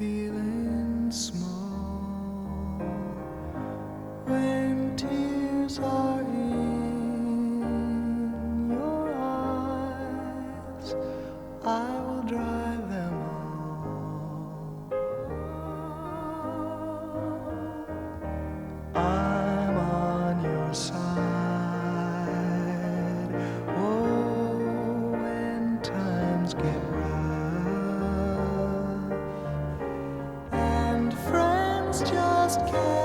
feeling small when tears are in your eyes. I Podcast.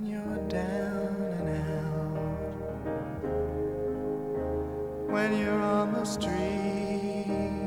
when you're down and out, when you're on the street.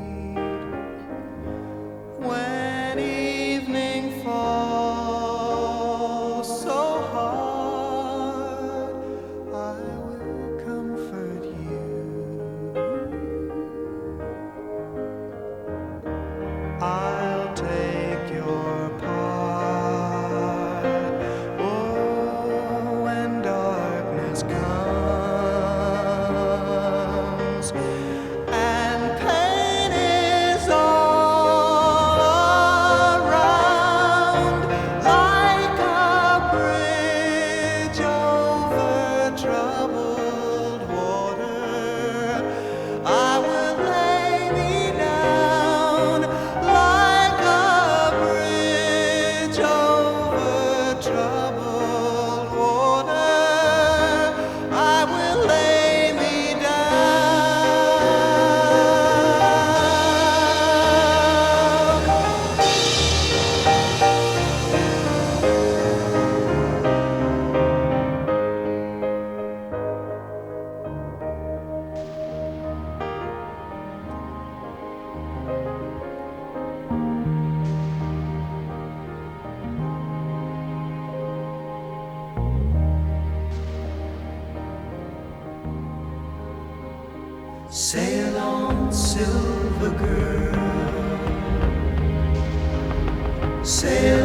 Sail on, silver girl. Sail